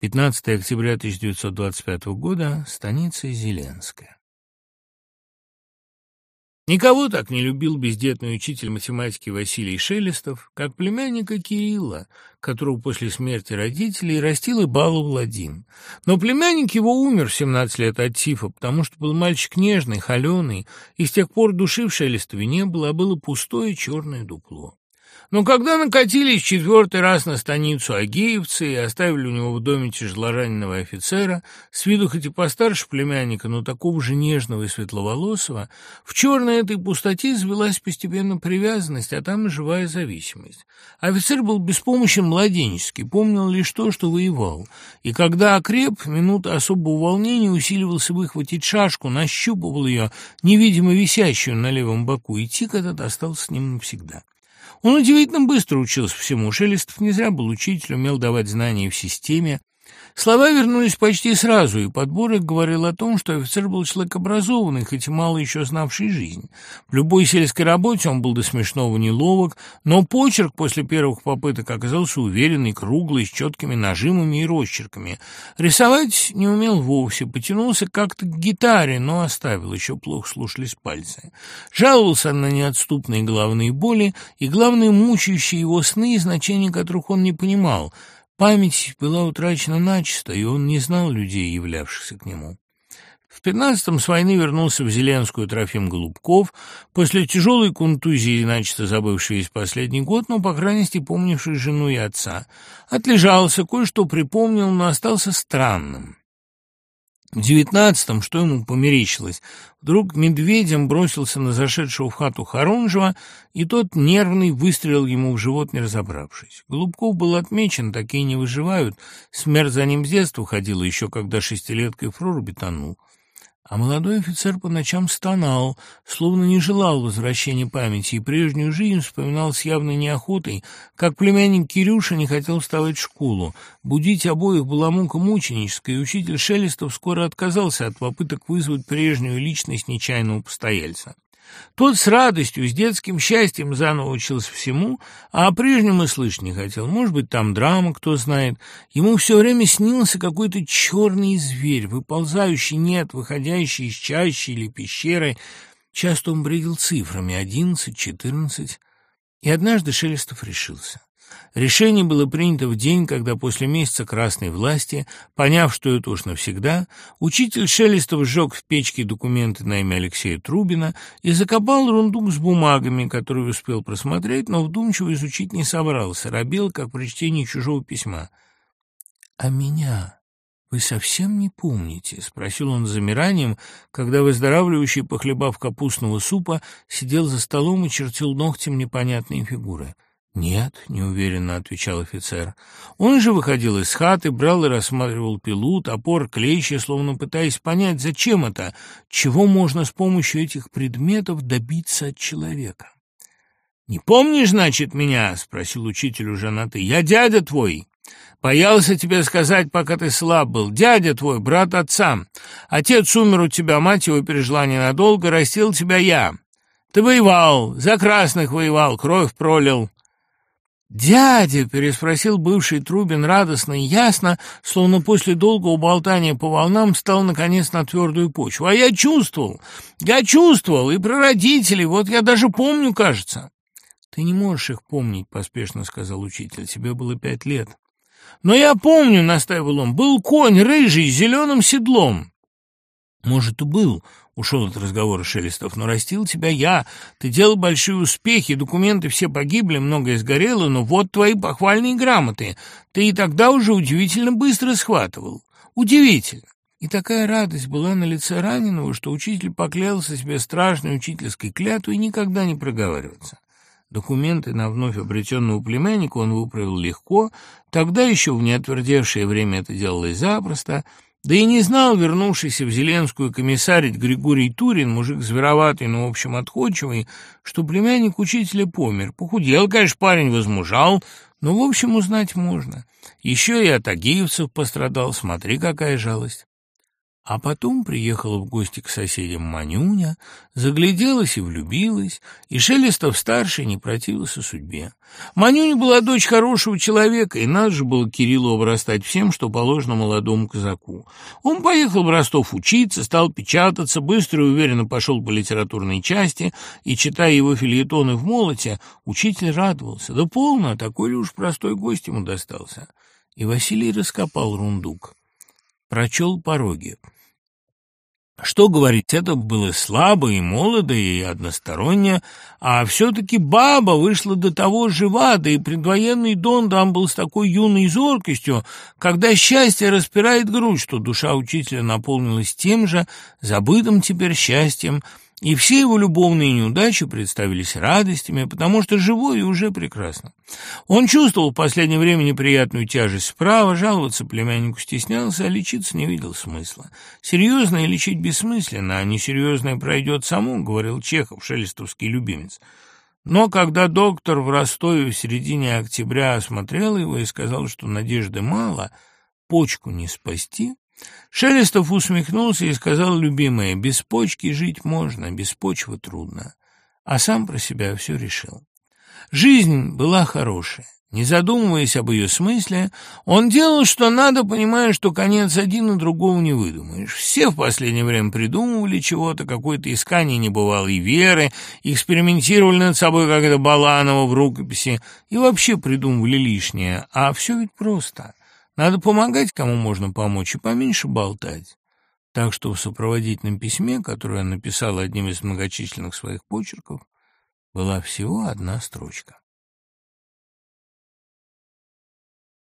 15 октября 1925 года, станица Зеленская. Никого так не любил бездетный учитель математики Василий Шелестов, как племянника Кирилла, которого после смерти родителей растил и баловал один. Но племянник его умер в 17 лет от тифа, потому что был мальчик нежный, холеный, и с тех пор души в Шелестове не было, а было пустое черное дупло. Но когда накатились четвертый раз на станицу агеевцы и оставили у него в доме тяжелораненого офицера, с виду хоть и постарше племянника, но такого же нежного и светловолосого, в черной этой пустоте завелась постепенно привязанность, а там и живая зависимость. Офицер был беспомощен младенческий, помнил лишь то, что воевал, и когда окреп, минута особого волнения усиливался выхватить шашку, нащупывал ее, невидимо висящую на левом боку, и тик этот остался с ним навсегда. Он удивительно быстро учился всему. Шелестов не зря был учитель, умел давать знания в системе, Слова вернулись почти сразу, и подборок говорил о том, что офицер был человек образованный, хоть и мало еще знавший жизнь. В любой сельской работе он был до смешного неловок, но почерк после первых попыток оказался уверенный, круглый, с четкими нажимами и росчерками. Рисовать не умел вовсе, потянулся как-то к гитаре, но оставил, еще плохо слушались пальцы. Жаловался на неотступные головные боли и, главное, мучающие его сны, значения которых он не понимал — Память была утрачена начисто, и он не знал людей, являвшихся к нему. В пятнадцатом с войны вернулся в Зеленскую Трофим Голубков, после тяжелой контузии, начисто забывший весь последний год, но, по крайности, помнивший жену и отца. Отлежался, кое-что припомнил, но остался странным. В девятнадцатом, что ему померещилось, вдруг медведем бросился на зашедшего в хату Харунжева, и тот нервный выстрелил ему в живот, не разобравшись. Голубков был отмечен, такие не выживают. Смерть за ним с детства ходила, еще когда шестилеткой в проруби тонул. А молодой офицер по ночам стонал, словно не желал возвращения памяти, и прежнюю жизнь вспоминал с явной неохотой, как племянник Кирюша не хотел вставать в школу. Будить обоих была мука мученическая, и учитель Шелестов скоро отказался от попыток вызвать прежнюю личность нечаянного постояльца. Тот с радостью, с детским счастьем заново учился всему, а о прежнем и слышать не хотел. Может быть, там драма, кто знает. Ему все время снился какой-то черный зверь, выползающий, нет, выходящий из чащи или пещеры. Часто он бредил цифрами — одиннадцать, четырнадцать. И однажды Шелестов решился. Решение было принято в день, когда после месяца красной власти, поняв, что это уж навсегда, учитель Шелестов сжег в печке документы на имя Алексея Трубина и закопал рундук с бумагами, которые успел просмотреть, но вдумчиво изучить не собрался, робел, как при чтении чужого письма. «А меня вы совсем не помните?» — спросил он с замиранием, когда выздоравливающий, похлебав капустного супа, сидел за столом и чертил ногтем непонятные фигуры — «Нет», — неуверенно отвечал офицер. Он же выходил из хаты, брал и рассматривал пилу, топор, клещи, словно пытаясь понять, зачем это, чего можно с помощью этих предметов добиться от человека. «Не помнишь, значит, меня?» — спросил учитель уже на. «Я дядя твой. Боялся тебе сказать, пока ты слаб был. Дядя твой, брат отца. Отец умер у тебя, мать его пережила ненадолго, растил тебя я. Ты воевал, за красных воевал, кровь пролил». «Дядя!» — переспросил бывший Трубин радостно и ясно, словно после долгого болтания по волнам стал, наконец, на твердую почву. «А я чувствовал! Я чувствовал! И про родителей! Вот я даже помню, кажется!» «Ты не можешь их помнить», — поспешно сказал учитель. «Тебе было пять лет». «Но я помню», — настаивал он, — «был конь рыжий с зеленым седлом». «Может, и был», Ушел от разговора Шелестов. «Но растил тебя я. Ты делал большие успехи, документы все погибли, многое сгорело, но вот твои похвальные грамоты. Ты и тогда уже удивительно быстро схватывал. Удивительно!» И такая радость была на лице раненого, что учитель поклялся себе страшной учительской клятвой никогда не проговариваться. Документы на вновь обретенного племянника он выправил легко, тогда еще в неотвердевшее время это делалось запросто — да и не знал вернувшийся в Зеленскую комиссарить Григорий Турин, мужик звероватый, но в общем отходчивый, что племянник учителя помер. Похудел, конечно, парень возмужал, но в общем узнать можно. Еще и от агиевцев пострадал, смотри, какая жалость. А потом приехала в гости к соседям Манюня, загляделась и влюбилась, и Шелестов-старший не противился судьбе. Манюня была дочь хорошего человека, и надо же было Кириллу обрастать всем, что положено молодому казаку. Он поехал в Ростов учиться, стал печататься, быстро и уверенно пошел по литературной части, и, читая его фильетоны в молоте, учитель радовался. Да полно, такой ли уж простой гость ему достался. И Василий раскопал рундук, прочел пороги. Что говорить, это было слабо и молодо, и односторонне, а все-таки баба вышла до того жива, да и предвоенный Дон там был с такой юной зоркостью, когда счастье распирает грудь, что душа учителя наполнилась тем же, забытым теперь счастьем, и все его любовные неудачи представились радостями, потому что живой и уже прекрасно. Он чувствовал в последнее время неприятную тяжесть справа, жаловаться племяннику стеснялся, а лечиться не видел смысла. Серьезное лечить бессмысленно, а несерьезное пройдет само, говорил Чехов, шелестовский любимец. Но когда доктор в Ростове в середине октября осмотрел его и сказал, что надежды мало, почку не спасти, Шелестов усмехнулся и сказал любимое, без почки жить можно, без почвы трудно. А сам про себя все решил. Жизнь была хорошая. Не задумываясь об ее смысле, он делал, что надо, понимая, что конец один, и другого не выдумаешь. Все в последнее время придумывали чего-то, какое-то искание небывалой веры, экспериментировали над собой, как это Баланова в рукописи, и вообще придумывали лишнее. А все ведь просто. Надо помогать, кому можно помочь, и поменьше болтать. Так что в сопроводительном письме, которое я написал одним из многочисленных своих почерков, была всего одна строчка.